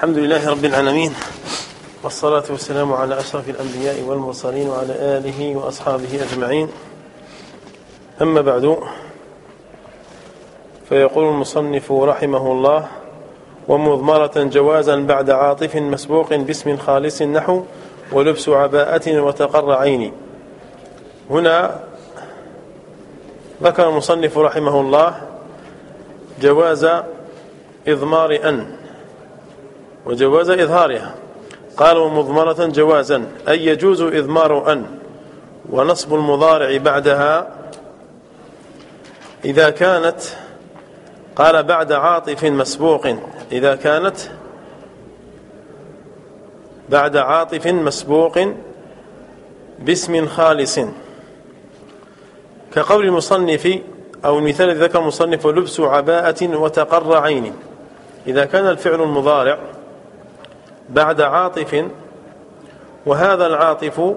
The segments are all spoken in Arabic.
الحمد لله رب العالمين والصلاة والسلام على أشرف الأنبياء والمرسلين وعلى آله وأصحابه أجمعين. أما بعد فيقول المصنف رحمه الله ومضمرة جوازا بعد عاطف مسبوق باسم خالص نحو ولبس عباءة وتقر عيني. هنا ذكر المصنف رحمه الله جواز إضمار أن. وجواز إظهارها. قال ومضمرة جوازا أي يجوز إضمار أن. ونصب المضارع بعدها إذا كانت قال بعد عاطف مسبوق إذا كانت بعد عاطف مسبوق باسم خالص. كقول المصنف أو المثال الذي ذكر المصنف لبس عباءة وتقر عين إذا كان الفعل المضارع بعد عاطف وهذا العاطف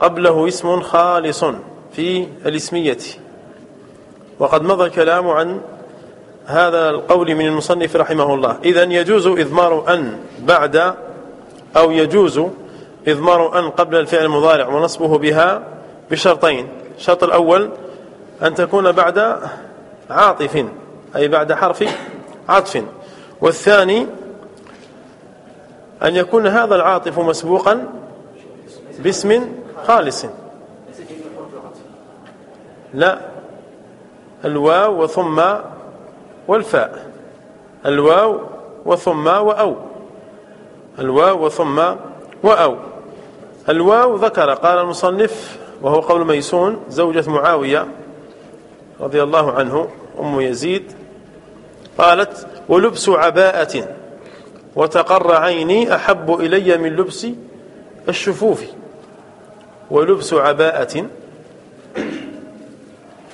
قبله اسم خالص في الاسمية. وقد مضى الكلام عن هذا القول من المصنف رحمه الله. إذا يجوز إضمار أن بعد أو يجوز إضمار أن قبل الفعل المضارع ونصبه بها بشرطين. الشرط الأول أن تكون بعد عاطف أي بعد حرف عطف. والثاني أن يكون هذا العاطف مسبوقا باسم خالص. لا. الواو وثم والفاء. الواو وثم وأو. الواو وثم وأو. الواو ذكر قال المصنف وهو قول ميسون زوجة معاوية رضي الله عنه أم يزيد قالت ولبس عباءة. وتقر عيني أحب إلي من لبس الشفوف ولبس عباءة.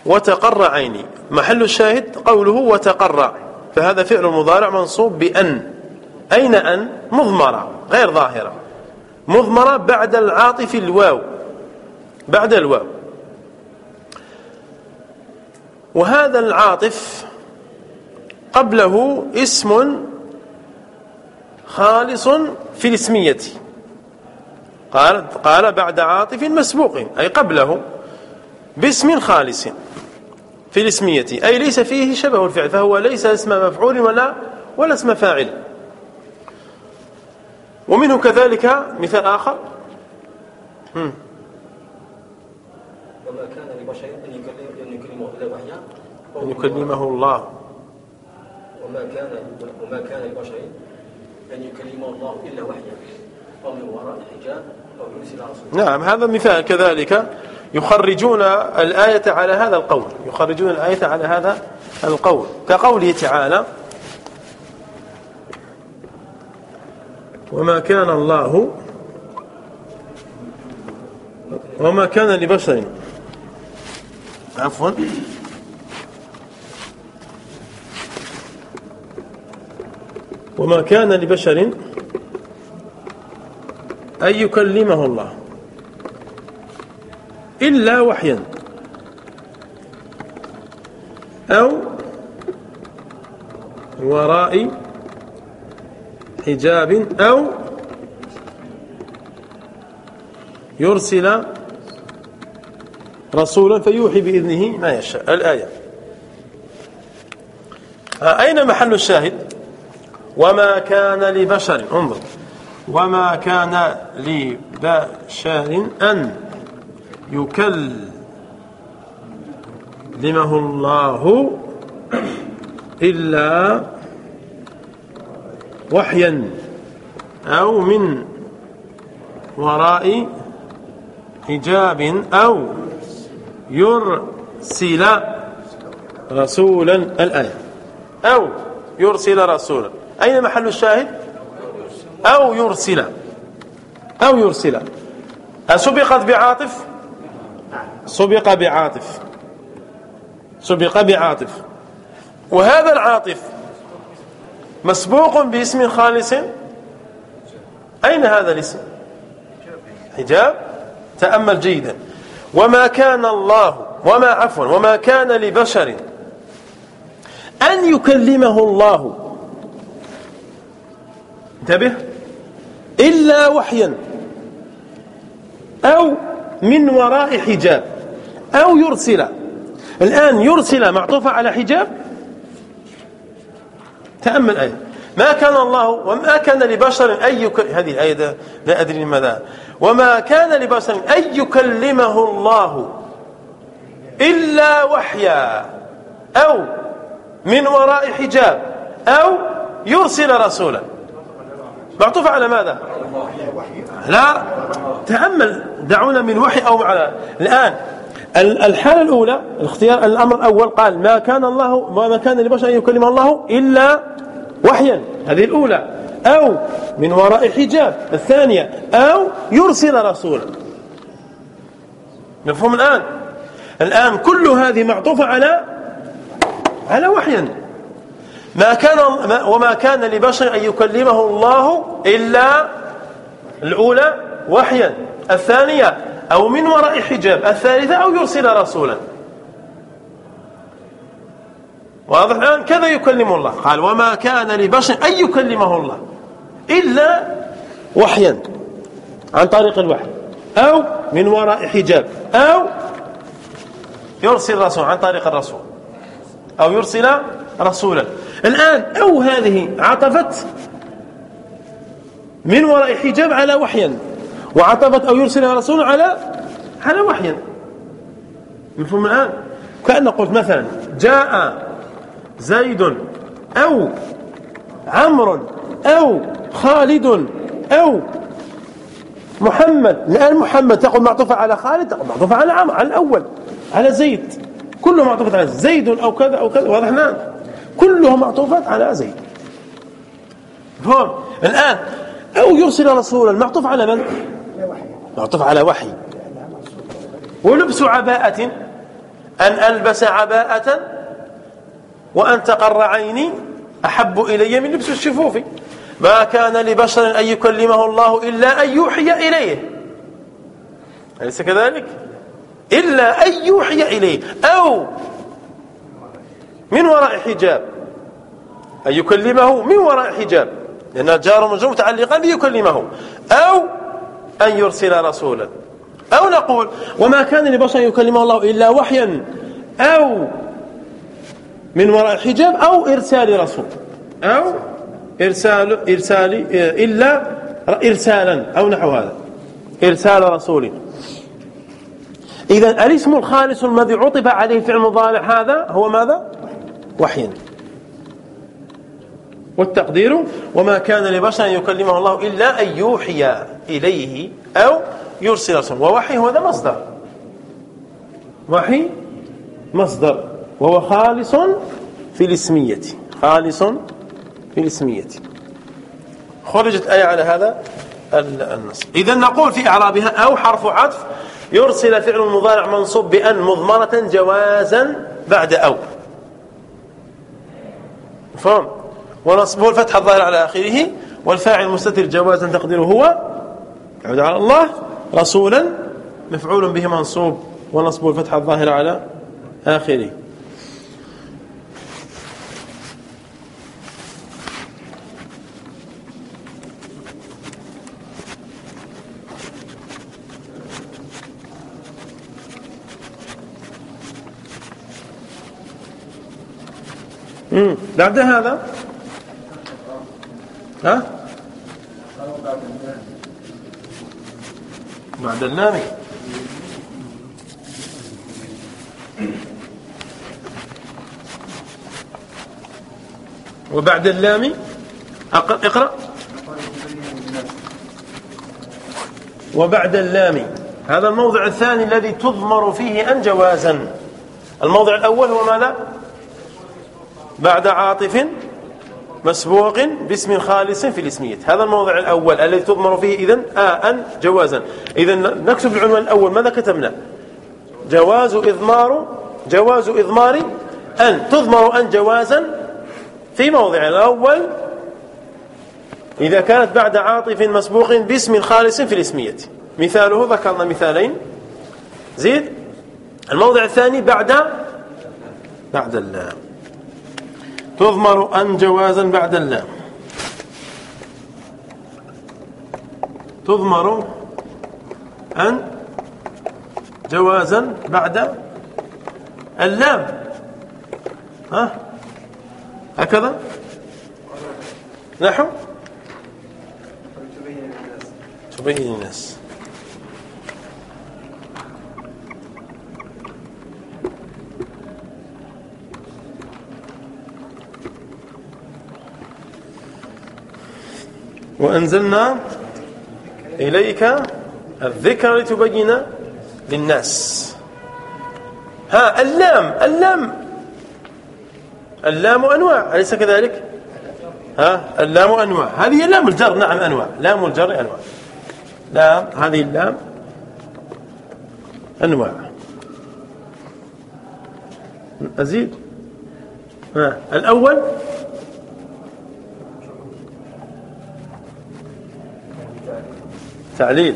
وتقر عيني. محل الشاهد قوله وتقر. فهذا فعل مضارع منصوب بأن. أين أن؟ مضمرة غير ظاهرة. مضمرة بعد العاطف الواو. بعد الواو. وهذا العاطف قبله اسم خالص في الاسمية. قال قال بعد عاطف مسبوق أي قبله باسم خالص في الاسمية. أي ليس فيه شبه الفعل فهو ليس اسم مفعول ولا ولا اسم فاعل. ومنه كذلك مثال آخر. وما كان لبشر أن يكلمه إلا وحيا؟ أن يكلمه الله. وما كان وما كان لبشر أن يكلمه الله إلا وحيا أو من وراء حجاب أو يرسل نعم هذا مثال كذلك. يخرجون الآية على هذا القول. يخرجون الآية على هذا القول. كقوله تعالى وما كان الله وما كان لبشر. عفوا. وما كان لبشر أن يكلمه الله إلا وحيا أو وراء حجاب أو يرسل رسولا فيوحي بإذنه ما يشاء. الآية. أين محل الشاهد؟ وما كان لبشر انظر. وما كان لبشر أن يكلمه الله إلا وحيا أو من وراء حجاب أو يرسل رسولا الآية. أو يرسل رسولا. أين محل الشاهد؟ أو يرسل. أو يرسل. أسبقت بعاطف؟ سبق بعاطف. سبق بعاطف. وهذا العاطف مسبوق باسم خالص؟ أين هذا الاسم؟ حجاب. تأمل جيدا. وما كان الله وما عفوا وما كان لبشر أن يكلمه الله. انتبه. إلا وحيا. أو من وراء حجاب. أو يرسل. الآن يرسل معطوفة على حجاب. تأمل آية. ما كان الله وما كان لبشر أن. هذه الآية لا أدري لماذا. وما كان لبشر أن يكلمه الله إلا وحيا. أو من وراء حجاب. أو يرسل رسولا. معطوف على ماذا؟ لا. تأمل. دعونا من وحي أو على الآن الحالة الأولى الاختيار الأمر الأول قال ما كان الله وما كان لبشر أن يكلم الله إلا وحيا. هذه الأولى. أو من وراء حجاب. الثانية أو يرسل رسولا مفهوم الآن؟ الآن كل هذه معطوفة على على وحيا. ما كان وما كان لبشر أن يكلمه الله إلا الأولى وحيا. الثانية أو من وراء حجاب. الثالثة أو يرسل رسولا. واضح الآن؟ كذا يكلم الله. قال وما كان لبشر أن يكلمه الله إلا وحيا. عن طريق الوحي. أو من وراء حجاب. أو يرسل رسول عن طريق الرسول. أو يرسل رسولا. الآن أو هذه عطفت من وراء حجاب على وحيا وعطفت أو يرسل رسول على على وحيا. مفهوم الآن؟ كأن قلت مثلا جاء زيد أو عمرو أو خالد أو محمد. الآن محمد تقول معطوفة على خالد تقول معطوفة على عمرو على الأول على زيد. كله معطوفة على زيد أو كذا أو كذا واضح نعم كلها معطوفات على زيد. فهم؟ الآن أو يرسل رسولا معطوف على من؟ معطوف على وحي. ولبس عباءة أن ألبس عباءة وأن تقر عيني أحب إلي من لبس الشفوف. ما كان لبشر أن يكلمه الله إلا أن يوحي إليه. أليس كذلك؟ إلا أن يوحي إليه. أو من وراء حجاب. أن يكلمه من وراء حجاب. لأن جار مجرور متعلقا ليكلمه. أو أن يرسل رسولا. أو نقول وما كان لبشر يكلمه الله إلا وحيا. أو من وراء حجاب أو إرسال رسول. أو إرسال إرسال إلا إرسالا أو نحو هذا. إرسال رسول. إذا الاسم الخالص الذي عطف عليه فعل مضارع هذا هو ماذا؟ وحيا. والتقدير وما كان لبشر أن يكلمه الله إلا أن يوحي إليه أو يرسل رسول ووحي هو هذا مصدر. وحي مصدر. وهو خالص في الاسمية. خالص في الاسمية. خرجت آية على هذا النص. إذا نقول في إعرابها أو حرف عطف يرسل فعل المضارع منصوب بأن مضمرة جوازا بعد أو. فهم. ونصبه الفتح الظاهر على آخره والفاعل مستتر جوازا تقديره هو يعود على الله رسولا مفعول به منصوب ونصبه الفتح الظاهر على آخره. بعد هذا؟ ها؟ بعد اللام وبعد اللام اقرأ. وبعد اللام هذا الموضع الثاني الذي تضمر فيه أن جوازا. الموضع الأول هو ماذا؟ بعد عاطف مسبوق باسم خالص في الاسمية. هذا الموضع الأول الذي تضمر فيه إذن آ أن جوازا. إذا نكتب العنوان الأول. ماذا كتبنا؟ جواز إضمار جواز إضمار أن تضمر أن جوازا في موضع الأول. إذا كانت بعد عاطف مسبوق باسم خالص في الاسمية. مثاله ذكرنا مثالين. زيد الموضع الثاني بعد بعد اللام تضمر أن جوازا بعد اللام. تضمر أن جوازا بعد اللام. ها؟ هكذا؟ نحو؟ تبين الناس وأنزلنا إليك الذكر لتبين للناس. ها اللام اللام. اللام أنواع أليس كذلك؟ ها اللام أنواع. هذه لام الجر نعم أنواع. لام الجر أنواع. لام هذه اللام أنواع. أزيد؟ ها الأول تعليل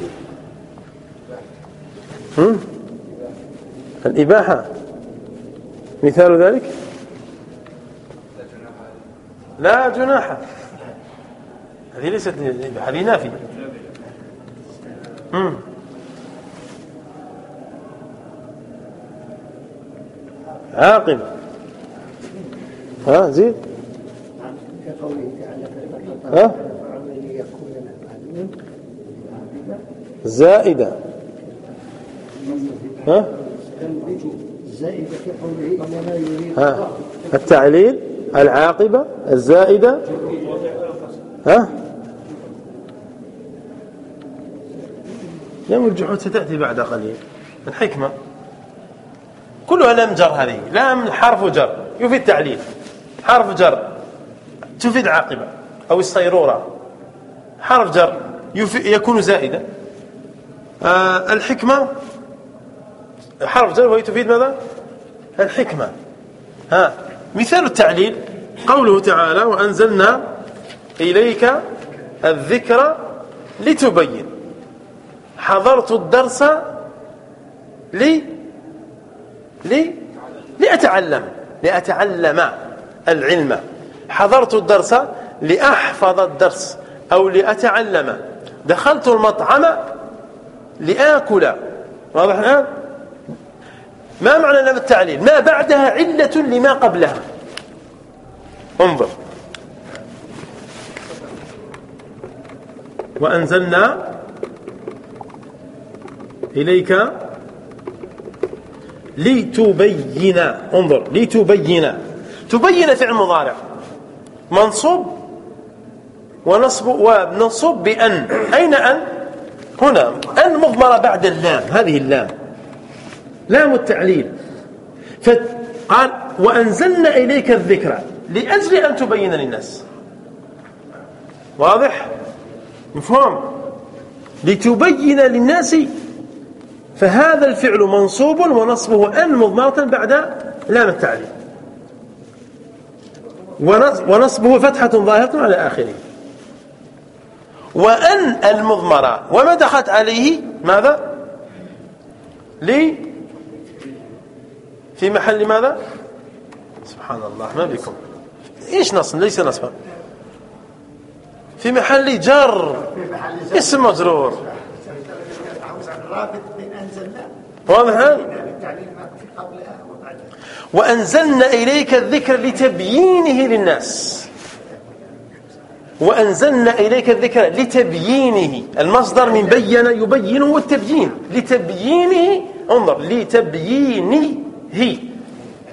هم؟ الإباحة. مثال ذلك؟ لا جناح. هذه ليست هذه نافية. عاقل ها زيد؟ ها؟ زائدة. ها؟ ها؟ التعليل العاقبة الزائدة. ها؟ لام الجحود ستأتي بعد قليل. الحكمة. كلها لام جر هذه. لام حرف جر. يفيد تعليل. حرف جر. تفيد عاقبة. أو الصيرورة. حرف جر. يكون زائدا. آه الحكمة. حرف جر وهي تفيد ماذا؟ الحكمة. ها مثال التعليل. قوله تعالى وأنزلنا إليك الذكر لتبين. حضرت الدرس لي لي لأتعلم لأتعلم العلم. حضرت الدرس لأحفظ الدرس أو لأتعلم. دخلت المطعم لآكل. واضح الآن؟ ما معنى لام التعليل؟ ما بعدها علة لما قبلها. انظر. وأنزلنا إليك لتبين. انظر. لتبين. تبين فعل مضارع. منصوب ونصب ونصب بأن. أين أن؟ هنا أن مضمرة بعد اللام هذه اللام. لام التعليل. فقال وأنزلنا إليك الذكرى لأجل أن تبين للناس. واضح؟ مفهوم؟ لتبين للناس فهذا الفعل منصوب ونصبه أن مضمرة بعد لام التعليل. ونصبه فتحة ظاهرة على آخره. وأن المضمرة وما دخلت عليه ماذا؟ لي في محل ماذا؟ سبحان الله ما بكم؟ إيش نصب ليس نصبا في محل جر اسم مجرور. واضح؟ وأنزلنا إليك الذكر لتبيينه للناس. وأنزلنا إليك الذكر لتبيينه. المصدر من بين يبينه والتبيين. لتبيينه انظر لتبيينه.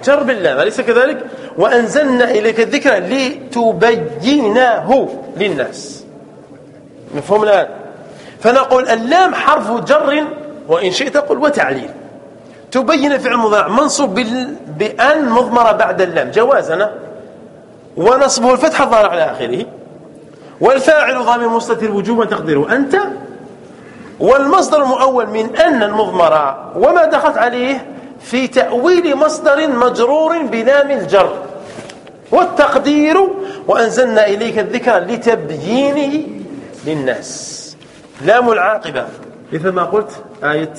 جر بالله أليس كذلك؟ وأنزلنا إليك الذكر لتبينه للناس. مفهوم الآن؟ فنقول اللام حرف جر وإن شئت قل وتعليل. تبين فعل مضارع منصوب بأن مضمرة بعد اللام. جوازنا ونصبه الفتح الظاهر على آخره. والفاعل ضامن مستتر وجوبا تقديره. أنت والمصدر المؤول من أن المضمرة وما دخلت عليه في تأويل مصدر مجرور بلام الجر. والتقدير وأنزلنا إليك الذكر لتبيينه للناس. لام العاقبة مثل ما قلت آية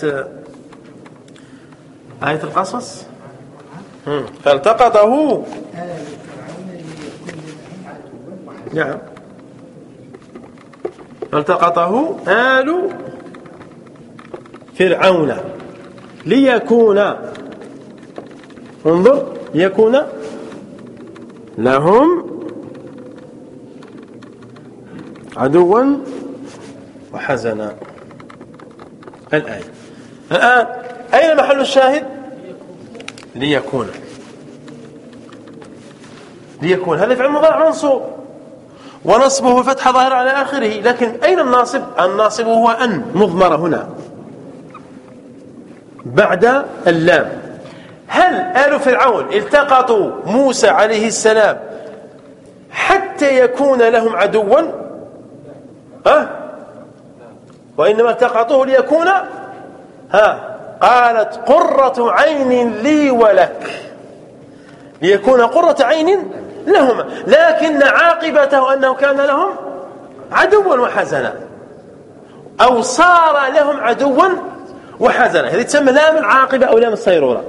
آية القصص. فالتقطه. نعم. فالتقطه آل فرعون ليكون انظر ليكون لهم عدوا وحزنا. الآية. الآن أين محل الشاهد؟ ليكون. ليكون. هذا فعل مضارع منصوب ونصبه فتح ظاهر على آخره. لكن أين الناصب؟ الناصب هو أن. مضمر هنا. بعد اللام. هل آل فرعون التقطوا موسى عليه السلام حتى يكون لهم عدوا؟ أه؟ وإنما التقطوه ليكون ها؟ قالت قرة عين لي ولك. ليكون قرة عين لهما لكن عاقبته أنه كان لهم عدوا وحزنا. أو صار لهم عدوا وحزنا. هذه تسمى لام العاقبة أو لام الصيرورة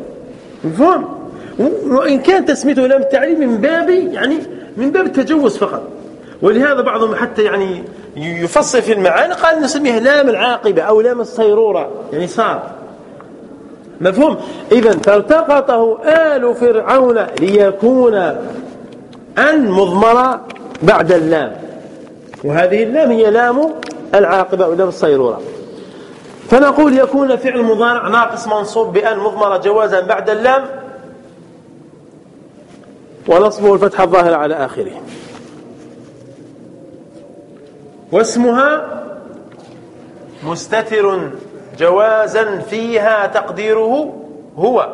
مفهوم؟ وإن كان تسميته لام التعليم من باب يعني من باب التجوز فقط. ولهذا بعضهم حتى يعني يفصل في المعاني قال نسميها لام العاقبة أو لام الصيرورة يعني صار. مفهوم؟ إذا فالتقطه آل فرعون ليكون أن مضمرة بعد اللام. وهذه اللام هي لام العاقبة أو لام الصيرورة. فنقول يكون فعل مضارع ناقص منصوب بأن مضمرة جوازا بعد اللام ونصبه الفتح الظاهر على آخره. واسمها مستتر جوازا فيها تقديره هو.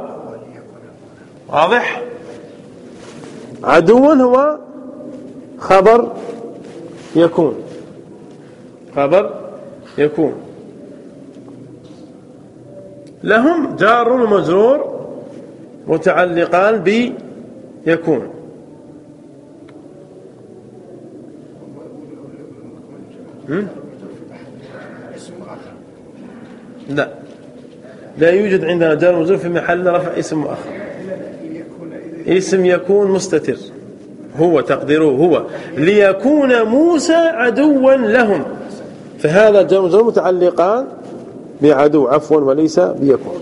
واضح؟ عدو هو خبر يكون. خبر يكون. لهم جار ومجرور متعلقان ب يكون. لا. لا يوجد عندنا جار ومجرور في محل رفع اسم مؤخر. اسم يكون مستتر. هو تقديره هو. ليكون موسى عدوا لهم. فهذا ومجرور متعلقان بعدو عفوا وليس بيكون.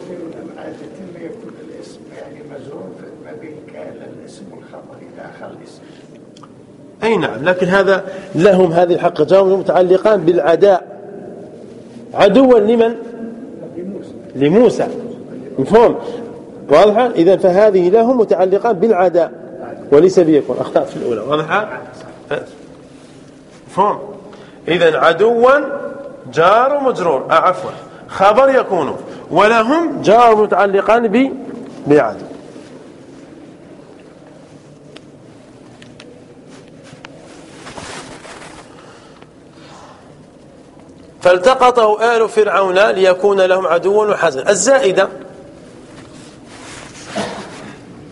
أي نعم لكن هذا لهم هذه الحق جار متعلقان بالعداء. عدوا لمن؟ لموسى. مفهوم؟ واضحة؟ إذا فهذه لهم متعلقان بالعداء وليس بيكون أخطأت في الأولى. واضحة؟ مفهوم إذا عدوا جار مجرور. آه، عفوا. خبر يكون. ولهم جار متعلقان ب بعدو. فالتقطه آل فرعون ليكون لهم عدوا وحزن. الزائدة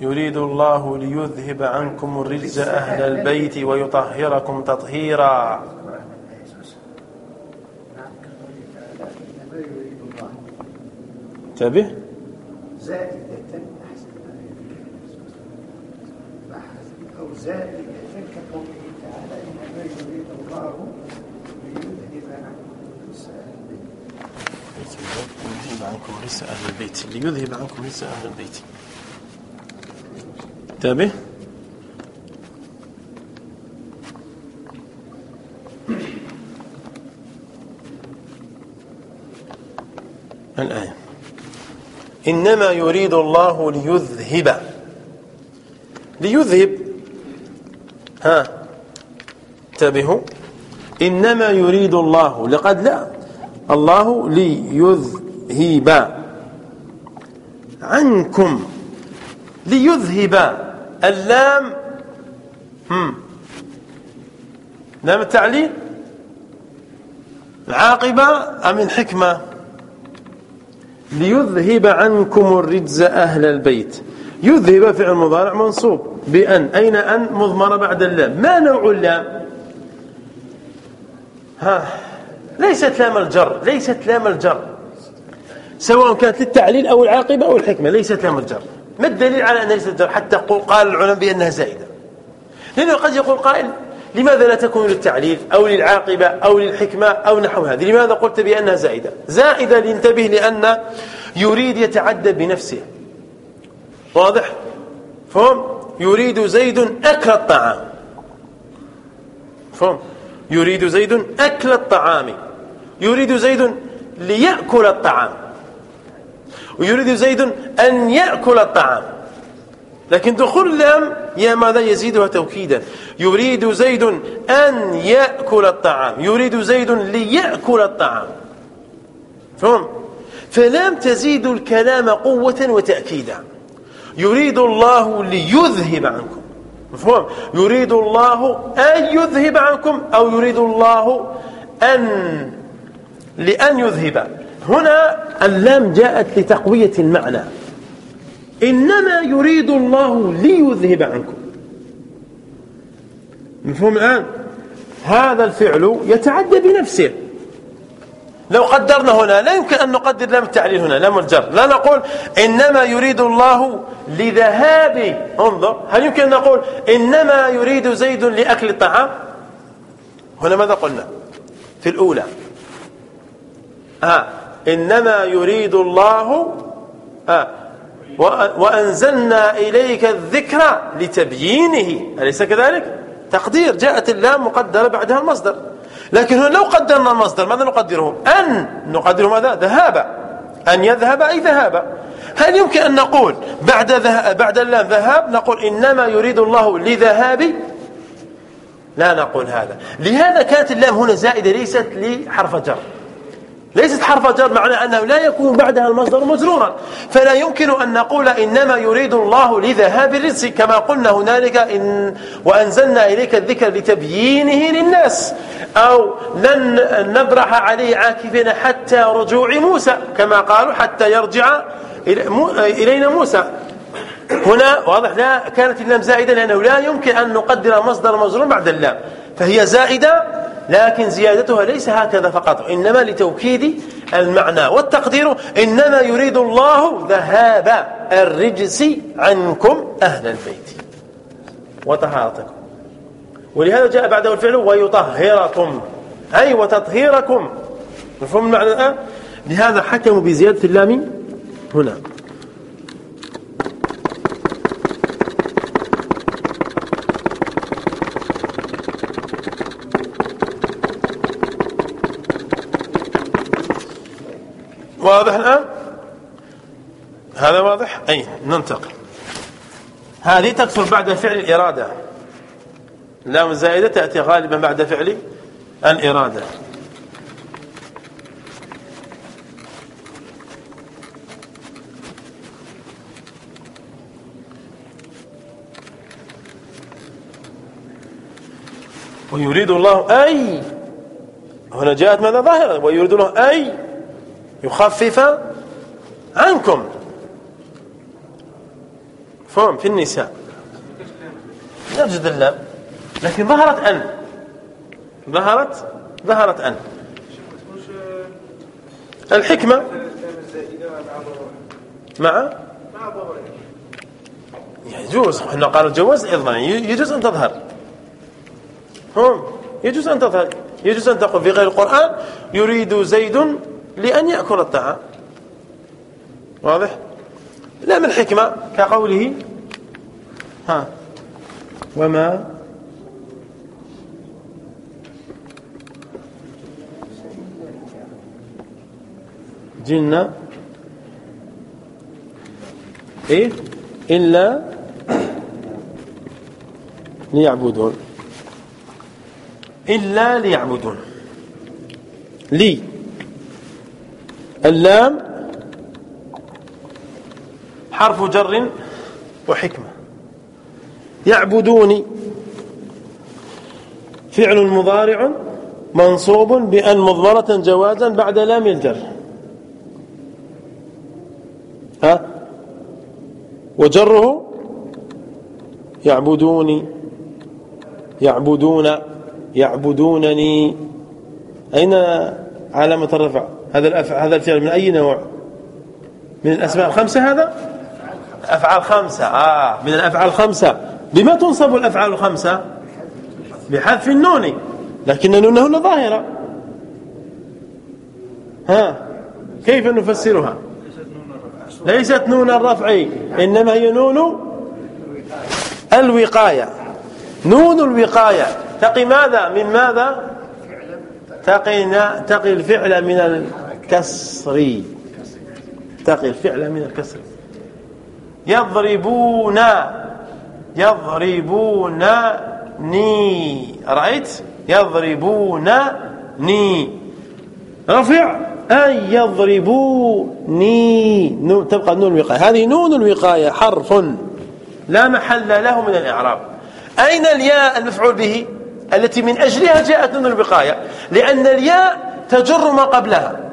يريد الله ليذهب عنكم الرجز أهل البيت ويطهركم تطهيرا. انتبه زائدة أو زائدة كقوله تعالى إنما يريد الله ليذهب عنكم رجس أهل البيت. ليذهب عنكم رجس أهل البيت. انتبه. الآية. إنما يريد الله ليذهب. ليذهب. ها. انتبهوا. إنما يريد الله. لقد لا. الله ليذهب. عنكم. ليذهب. اللام هم. لام التعليل؟ العاقبة أم الحكمة؟ ليذهب عنكم الرجز أهل البيت. يذهب فعل مضارع منصوب بأن. أين أن مضمرة بعد اللام؟ ما نوع اللام؟ ها ليست لام الجر ليست لام الجر. سواء كانت للتعليل أو العاقبة أو الحكمة ليست لام الجر. ما الدليل على أنها ليست الجر حتى قال العلماء بأنها زائدة. لأنه قد يقول قائل لماذا لا تكون للتعليل أو للعاقبة أو للحكمة أو نحو هذه؟ لماذا قلت بأنها زائدة؟ زائدة لانتبه لأن يريد يتعدى بنفسه. واضح؟ فهم؟ يريد زيد أكل الطعام. فهم؟ يريد زيد أكل الطعام. يريد زيد ليأكل الطعام. ويريد زيد أن يأكل الطعام. لكن دخول اللام يا ماذا يزيدها توكيدا؟ يريد زيد أن يأكل الطعام. يريد زيد ليأكل الطعام. فهم؟ فلام تزيد الكلام قوة وتأكيدا. يريد الله ليذهب عنكم. مفهوم؟ يريد الله أن يذهب عنكم أو يريد الله أن لأن يذهب. هنا اللام جاءت لتقوية المعنى. إنما يريد الله ليذهب عنكم. مفهوم الآن؟ هذا الفعل يتعدى بنفسه. لو قدرنا هنا لا يمكن أن نقدر لام التعليل هنا لام الجر لا نقول إنما يريد الله لذهاب انظر هل يمكن أن نقول إنما يريد زيد لأكل الطعام؟ هنا ماذا قلنا؟ في الأولى. آه. إنما يريد الله آه وأنزلنا إليك الذكر لتبيينه. أليس كذلك؟ تقدير. جاءت اللام مقدرة بعدها المصدر. لكن هنا لو قدرنا المصدر ماذا نقدره أن نقدره ماذا؟ ذهاب أن يذهب أي ذهاب هل يمكن أن نقول بعد بعد اللام ذهاب نقول إنما يريد الله لذهاب؟ لا نقول هذا. لهذا كانت اللام هنا زائدة ليست لحرف جر. ليست حرف جر معنى أنه لا يكون بعدها المصدر مجرورا. فلا يمكن أن نقول إنما يريد الله لذهاب الرزق كما قلنا هنالك إن وأنزلنا إليك الذكر لتبيينه للناس أو لن نبرح عليه عاكفين حتى رجوع موسى كما قالوا حتى يرجع إلينا موسى. هنا واضح لا كانت اللام زائدة لأنه لا يمكن أن نقدر مصدر مجرور بعد اللام. فهي زائدة لكن زيادتها ليس هكذا فقط إنما لتوكيد المعنى والتقدير إنما يريد الله ذهاب الرجس عنكم أهل البيت. وطهارتكم ولهذا جاء بعده الفعل ويطهركم. أي وتطهيركم. مفهوم المعنى الآن؟ لهذا حكموا بزيادة اللام هنا. واضح الآن؟ هذا واضح؟ أي ننتقل. هذه تكثر بعد فعل الإرادة لام الزائدة تأتي غالبا بعد فعل الإرادة. ويريد الله أي هنا جاءت ماذا ظاهرة؟ ويريد الله أي يخفف عنكم. فهم في النساء. نجد اللام لكن ظهرت أن. ظهرت ظهرت أن. الحكمة. مع؟ يجوز. إحنا قالوا جواز أيضا. يجوز أن تظهر. هم يجوز أن تظهر. يجوز أن تقول في غير القرآن يريد زيد لأن يأكل الطعام. واضح؟ لا من حكمة كقوله ها وما جن إيه؟ إلا ليعبدون. إلا ليعبدون. لي. اللام حرف جر وحكمة. يعبدوني. فعل مضارع منصوب بأن مضمرة جوازا بعد لام الجر. ها؟ وجره يعبدوني. يعبدون. يعبدونني. أين علامة الرفع؟ هذا هذا الفعل من أي نوع؟ من الأسماء الخمسة هذا؟ أفعال خمسة آه. من الأفعال الخمسة بما تنصب الأفعال الخمسة؟ بحذف النون. لكن النون هنا ظاهرة. ها؟ كيف نفسرها؟ ليست نون الرفع إنما هي نون الوقاية. نون الوقاية. تقي ماذا؟ من ماذا؟ تقي تقي الفعل من الكسر. تقي الفعل من الكسر. يضربون يضربونني رأيت؟ يضربونني رفع. أن يضربوني. تبقى نون الوقاية. هذه نون الوقاية حرف. لا محل له من الإعراب. أين الياء المفعول به؟ التي من أجلها جاءت نون الوقاية. لأن الياء تجر ما قبلها.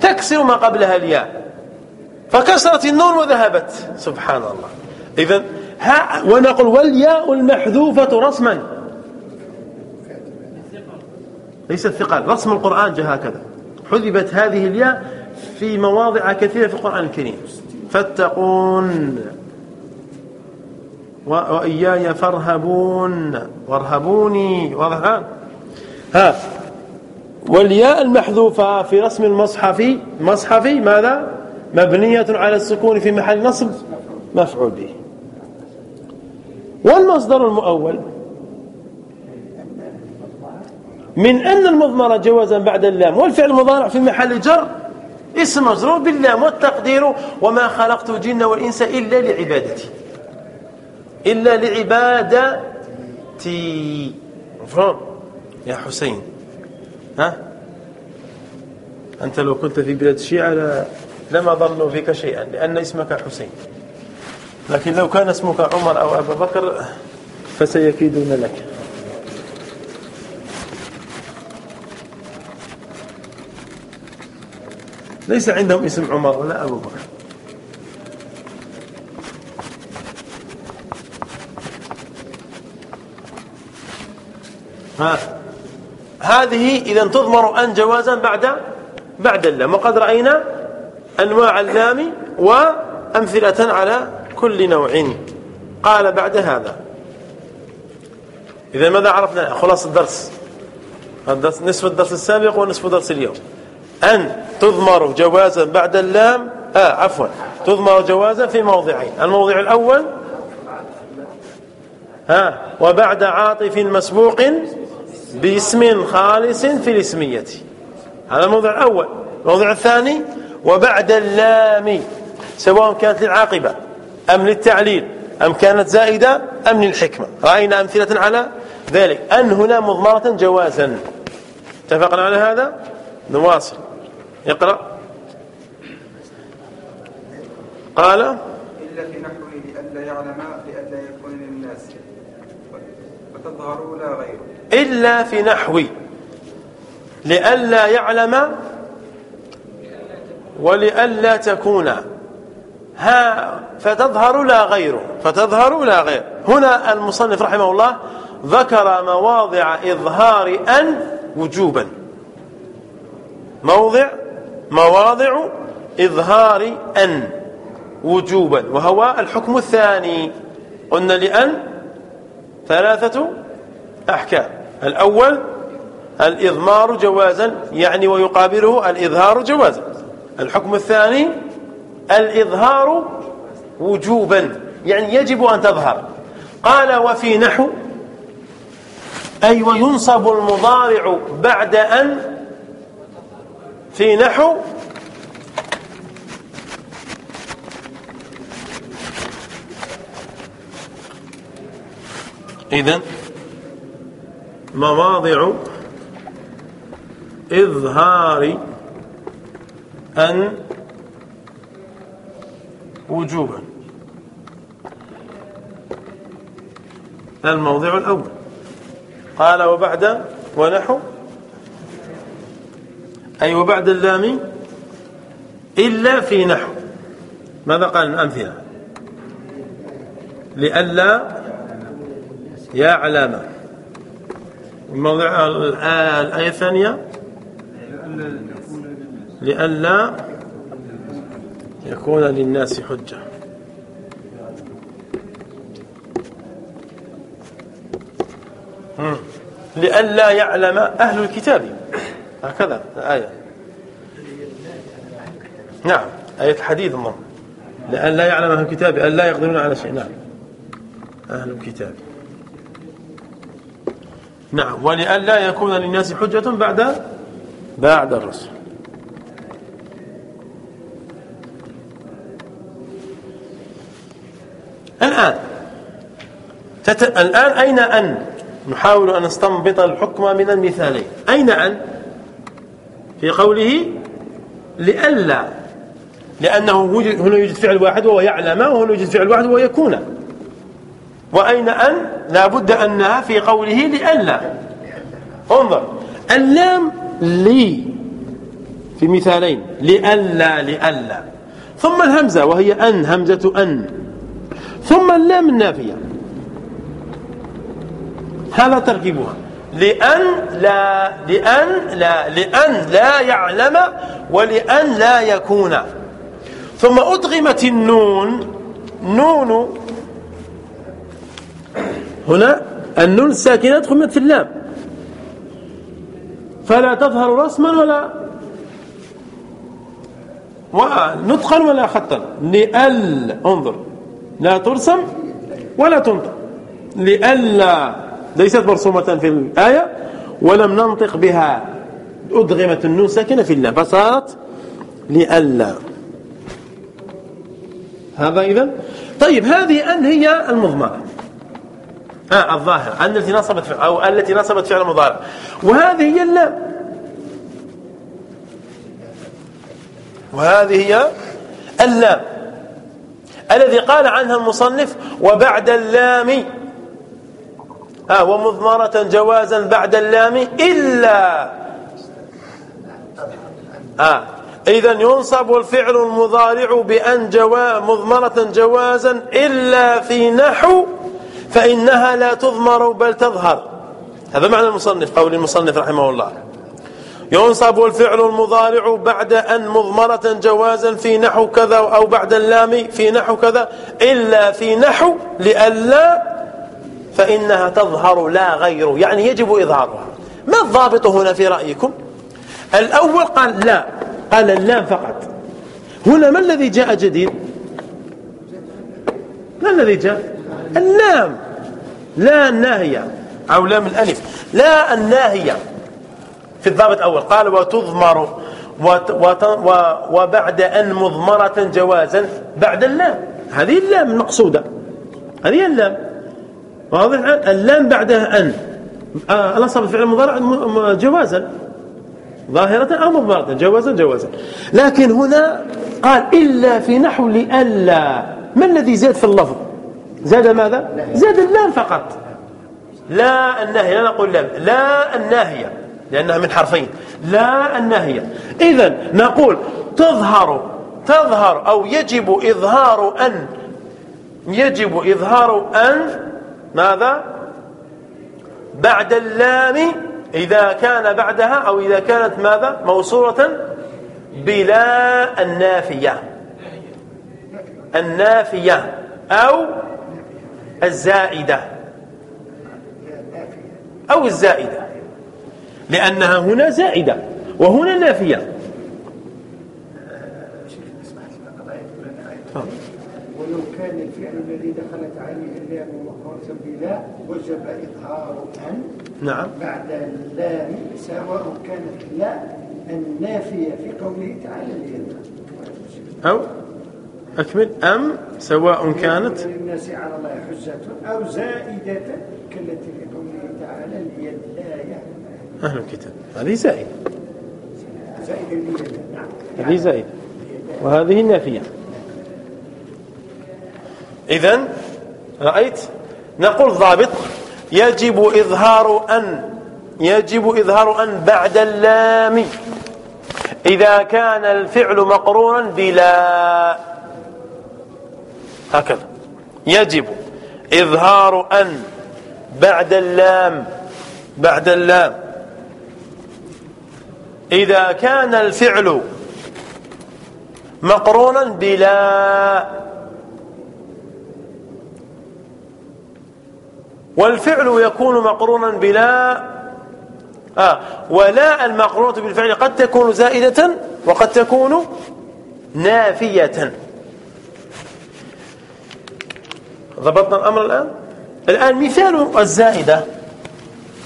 تكسر ما قبلها الياء. فكسرت النون وذهبت. سبحان الله إذا ونقول والياء المحذوفة رسما. ليست ثقال رسم القرآن جاء هكذا. حذبت هذه الياء في مواضع كثيرة في القرآن الكريم. فاتقون. وإياي فارهبون. وارهبوني. واضح؟ ها. والياء المحذوفة في رسم المصحف مصحف ماذا؟ مبنية على السكون في محل نصب مفعول به. والمصدر المؤول. من أن المضمرة جوازا بعد اللام والفعل المضارع في محل جر اسم مجرور باللام والتقدير وما خلقت الجن والإنس إلا لعبادتي. إلا لعبادتي. يا حسين. ها؟ أنت لو كنت في بلاد الشيعة لما ظنوا فيك شيئا لأن اسمك حسين. لكن لو كان اسمك عمر أو أبا بكر فسيكيدون لك. ليس عندهم اسم عمر ولا أبو بكر. ها؟ هذه إذا تضمر أن جوازا بعد بعد اللام. وقد رأينا أنواع اللام وأمثلة على كل نوع. قال بعد هذا. إذا ماذا عرفنا؟ خلاص الدرس. الدرس نصف الدرس السابق ونصف درس اليوم. أن تضمر جوازا بعد اللام آه عفوا. تضمر جوازا في موضعين. الموضع الأول ها وبعد عاطف مسبوق باسم خالص في الاسمية. هذا الموضع الأول. الموضع الثاني وبعد اللام سواء كانت للعاقبة أم للتعليل أم كانت زائدة أم للحكمة. رأينا أمثلة على ذلك. أن هنا مضمرة جوازا. اتفقنا على هذا؟ نواصل. اقرأ. قال إلا في نحو لئلا يعلم وتظهر لا غيره. إلا في نحو لئلا يعلم ولئلا تكون. ها فتظهر لا غيره. فتظهر لا غير. هنا المصنف رحمه الله ذكر مواضع إظهار أن وجوبا. موضع مواضع إظهار أن وجوبا. وهو الحكم الثاني. قلنا لأن ثلاثة أحكام. الأول الإضمار جوازا يعني ويقابله الإظهار جوازا. الحكم الثاني الإظهار وجوبا يعني يجب أن تظهر. قال وفي نحو أي وينصب المضارع بعد أن في نحو إذن مواضع إظهار أن وجوبا. الموضع الأول. قال وبعد ونحو. أي وبعد اللام إلا في نحو. ماذا قال الأمثلة؟ لئلا يعلم الموضع الآية الثانية؟ لئلا يكون للناس حجة. لئلا يعلم أهل الكتاب. هكذا الآية. نعم آية الحديث الله لئلا يعلم أهل الكتاب أن لا يقدرون على شيء. نعم. أهل الكتاب. نعم. ولئلا يكون للناس حجة بعد بعد الرسل الآن تت... الآن أين أن نحاول أن نستنبط الحكم من المثالين؟ أين أن؟ في قوله لئلا لأنه هنا يوجد فعل واحد وهو يعلم وهنا يوجد فعل واحد وهو يكون. وأين أن؟ لا بد أنها في قوله لئلا انظر. اللام لي في مثالين. لئلا لئلا ثم الهمزة وهي أن همزة أن. ثم اللام النافية. هذا تركيبها. لأن لا لأن لا لأن لا يعلم ولأن لا يكون. ثم أدغمت النون. نون هنا النون الساكنة أدغمت في اللام. فلا تظهر رسما ولا ونطقا ولا خطا. لأل انظر. لا ترسم ولا تنطق. لألا ليست مرسومة في الآية. ولم ننطق بها. أدغمت النون ساكنة في الله فصارت لألا هذا إذا طيب هذه أن هي المضمرة. آه الظاهر أن التي نصبت فعل أو التي نصبت فعل مضارع. وهذه هي اللام وهذه هي اللام الذي قال عنها المصنف وبعد اللام. آه ومضمرة جوازا بعد اللام إلا. آه إذا ينصب الفعل المضارع بأن جوا مضمرة جوازا إلا في نحو فإنها لا تضمر بل تظهر. هذا معنى المصنف قول المصنف رحمه الله. ينصب الفعل المضارع بعد أن مضمرة جوازا في نحو كذا أو بعد اللام في نحو كذا إلا في نحو لئلا فإنها تظهر لا غير يعني يجب إظهارها. ما الضابط هنا في رأيكم؟ الأول قال لا قال اللام فقط. هنا ما الذي جاء جديد؟ ما الذي جاء؟ اللام. لا الناهية أو لام الألف. لا الناهية. في الضابط الأول. قال وتضمر وبعد أن مضمرة جوازا بعد اللام. هذه اللام المقصودة. هذه اللام. واضح اللام بعدها أن. آه الأصل الفعل المضارع جوازا. ظاهرة أو مضمرة. جوازا جوازا. لكن هنا قال إلا في نحو لألا ما الذي زاد في اللفظ؟ زاد ماذا؟ زاد اللام فقط. لا الناهية لا نقول لام لا الناهية لأنها من حرفين. لا الناهية. إذا نقول تظهر تظهر أو يجب إظهار أن يجب إظهار أن ماذا؟ بعد اللام إذا كان بعدها أو إذا كانت ماذا؟ موصولة بلا النافية. النافية أو الزائدة أو الزائدة لأنها هنا زائدة وهنا نافية. ولو كان الفعل الذي دخلت عليه اللام مخرجا بلا وجب إظهار أن نعم. بعد اللام سواء كانت لا النافية في قوله تعالى أو أكمل. أم سواء كانت للناس على الله حجة أو زائدة كالتي في قوله تعالى اليد لا يعلم أهل الكتاب. هذه زائدة. زائدة نعم. هذه زائدة. وهذه نافية إذا رأيت؟ نقول ضابط. يجب إظهار أن يجب إظهار أن بعد اللام إذا كان الفعل مقرونا بلا هكذا. يجب إظهار أن بعد اللام بعد اللام. إذا كان الفعل مقرونا بلا والفعل يكون مقرونا بلا آه ولا المقرونة بالفعل قد تكون زائدة وقد تكون نافية. ضبطنا الأمر الآن؟ الآن مثال الزائدة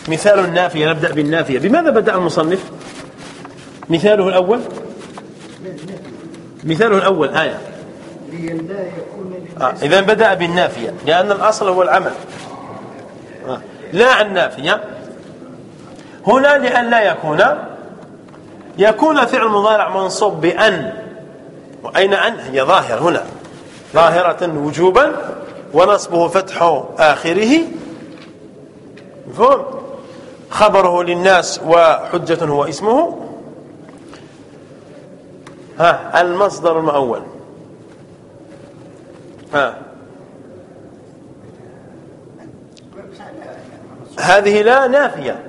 مثال النافية نبدأ بالنافية. بماذا بدأ المصنف؟ مثاله الأول؟ مثاله الأول آية. آه. إذا بدأ بالنافية لأن الأصل هو العمل. آه. لا النافية. هنا لأن لا يكون يكون فعل مضارع منصوب بأن. وأين أن؟ هي ظاهرة هنا. ظاهرة وجوبا ونصبه فتح آخره. مفهوم؟ خبره للناس وحجة هو اسمه. ها المصدر المؤول ها. هذه لا نافية.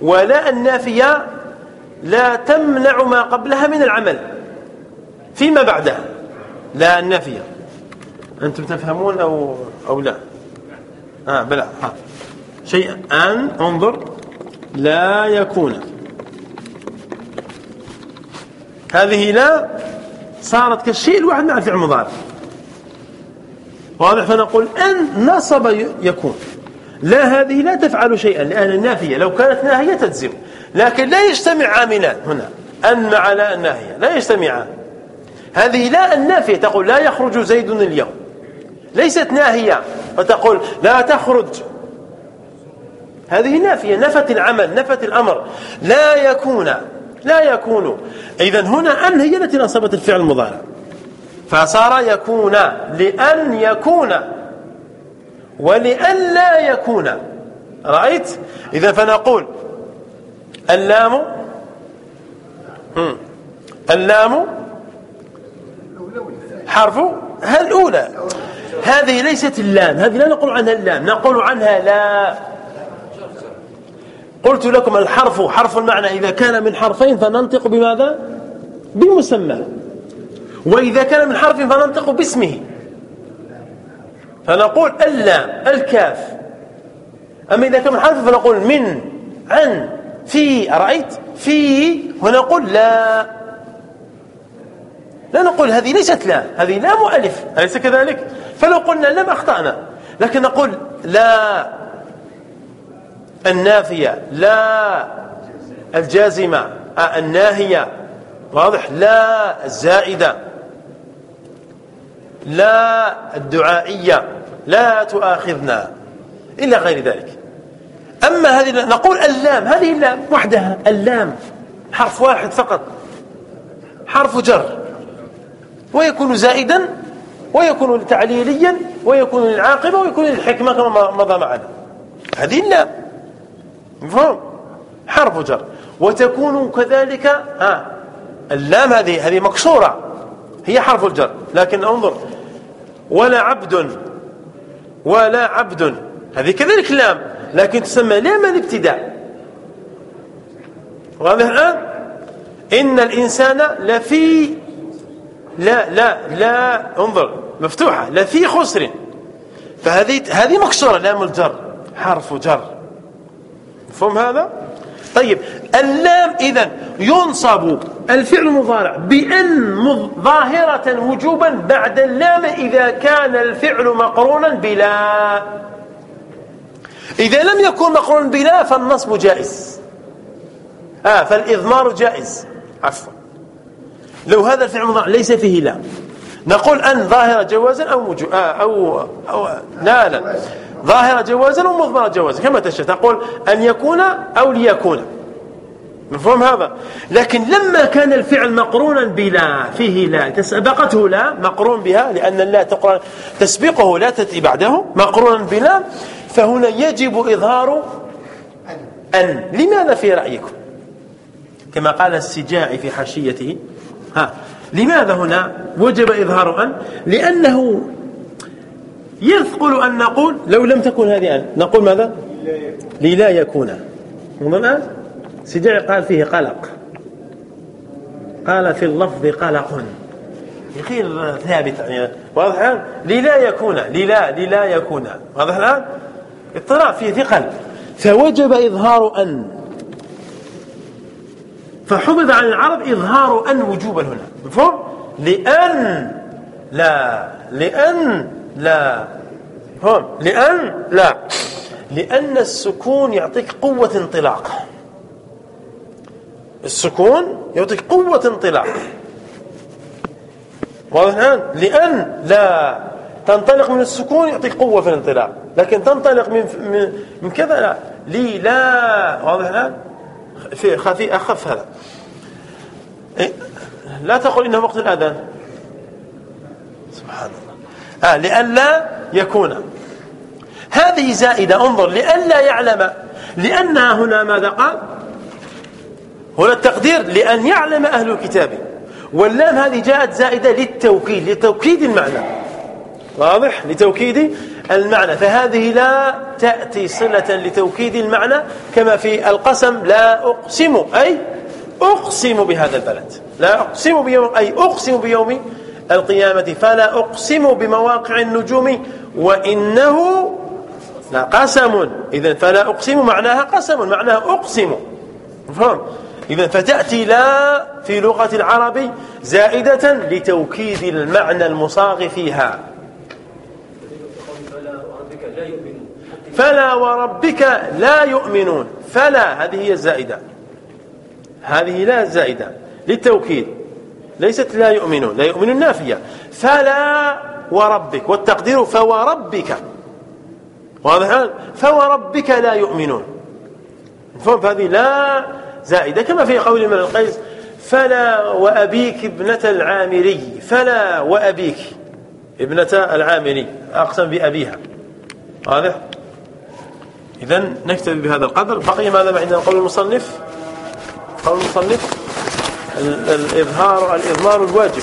ولا النافية لا تمنع ما قبلها من العمل. فيما بعدها. لا النافية. أنتم تفهمون أو, أو لا؟ آه ها شيء أن انظر لا يكون. هذه لا صارت كالشيء الواحد مع الفعل المضارع. واضح؟ فنقول أن نصب يكون. لا هذه لا تفعل شيئا لأن النافية لو كانت ناهية تجزم. لكن لا يجتمع عاملان هنا. أن مع لا لا يجتمعان هذه لا النافية تقول لا يخرج زيد اليوم. ليست ناهية فتقول لا تخرج. هذه نافية نفت العمل نفت الأمر. لا يكون لا يكون. إذا هنا أن هي التي نصبت الفعل المضارع. فصار يكون لأن يكون ولأن لا يكون. رأيت؟ إذا فنقول اللام اللام حرف هل الأولى؟ هذه ليست اللام هذه لا نقول عنها اللام نقول عنها لا. قلت لكم الحرف حرف المعنى إذا كان من حرفين فننطق بماذا؟ بمسمى وإذا كان من حرف فننطق باسمه. فنقول اللام الكاف. أما إذا كان من حرف فنقول من عن في رأيت في ونقول لا. لا نقول هذه ليست لا هذه لا مؤلف. أليس كذلك؟ فلو قلنا لم أخطأنا لكن نقول لا. النافية لا. الجازمة آه، الناهية واضح. لا. الزائدة لا. الدعائية لا تؤاخذنا إلى غير ذلك. أما هذه نقول اللام هذه اللام وحدها اللام حرف واحد فقط حرف جر. ويكون زائدا ويكون تعليليا ويكون للعاقبة ويكون للحكمة كما مضى معنا. هذه اللام مفهوم؟ حرف جر. وتكون كذلك ها اللام هذه هذه مكسورة. هي حرف الجر. لكن انظر. ولا عبد ولا عبد. هذه كذلك لام. لكن تسمى لام الابتداء. واضح الآن؟ إن الإنسان لفي لا لا لا انظر مفتوحة لفي خسر. فهذه هذه مكسورة لام الجر حرف جر. مفهوم هذا؟ طيب اللام إذا ينصب الفعل المضارع بأن ظاهرة وجوبا بعد اللام إذا كان الفعل مقرونا بلا. إذا لم يكن مقرونا بلا فالنصب جائز. آه فالإضمار جائز. عفوا. لو هذا الفعل المضارع ليس فيه لام نقول أن ظاهرة جوازا أو, مجو... آه أو... أو لا لا. ظاهرة جوازا ومضمرة جوازا كما تشاء تقول أن يكون أو ليكون. مفهوم هذا؟ لكن لما كان الفعل مقرونا بلا فيه لا. سبقته لا مقرون بها لأن لا تقرن تسبقه لا تأتي بعده مقرونا بلا فهنا يجب إظهار أن. لماذا في رأيكم؟ كما قال السجاعي في حاشيته ها. لماذا هنا وجب إظهار أن؟ لأنه يثقل أن نقول لو لم تكن هذه أن نقول ماذا؟ للا يكون. الآن. سجاعي قال فيه قلق. قال في اللفظ قلق. غير ثابت يعني. واضح الآن؟ للا يكون. للا للا يكون. واضح الآن؟ اضطراب فيه ثقل فوجب إظهار أن. فحفظ عن العرب إظهار أن وجوبا هنا. مفهوم؟ لأن لا لأن لا. مفهوم؟ لأن لا. لأن السكون يعطيك قوة انطلاق. السكون يعطيك قوة انطلاق. واضح الآن؟ لأن لا. تنطلق من السكون يعطيك قوة في الانطلاق. لكن تنطلق من من, من كذا؟ لا. لي لا. واضح الآن؟ في خفي أخف هذا. إيه؟ لا تقل إنه وقت الأذان سبحان الله. آه لئلا يكون. هذه زائدة انظر لئلا يعلم. لأنها هنا ماذا قال؟ هنا التقدير لأن يعلم أهل الكتاب. واللام هذه جاءت زائدة للتوكيد لتوكيد المعنى. واضح؟ لتوكيد المعنى. فهذه لا تأتي صلة لتوكيد المعنى كما في القسم لا أقسم أي أقسم بهذا البلد. لا أقسم بيوم أي أقسم بيوم القيامة فلا أقسم بمواقع النجوم وإنه لقسم. إذا فلا أقسم معناها قسم معناها أقسم. فهم إذا فتأتي لا في لغة العرب زائدة لتوكيد المعنى المصاغ فيها. فلا وربك لا يؤمنون. فلا هذه هي الزائدة. هذه لا زائدة للتوكيد. ليست لا يؤمنون. لا يؤمنون نافية. فلا وربك. والتقدير فوربك. واضح؟ فوربك لا يؤمنون. فهذه لا زائدة. كما في قول من القيس فلا وأبيك ابنة العامري. فلا وأبيك ابنة العامري. أقسم بأبيها. واضح إذا نكتفي بهذا القدر. بقي ماذا عندنا قول المصنف. قول المصنف الإظهار الإضمار الواجب.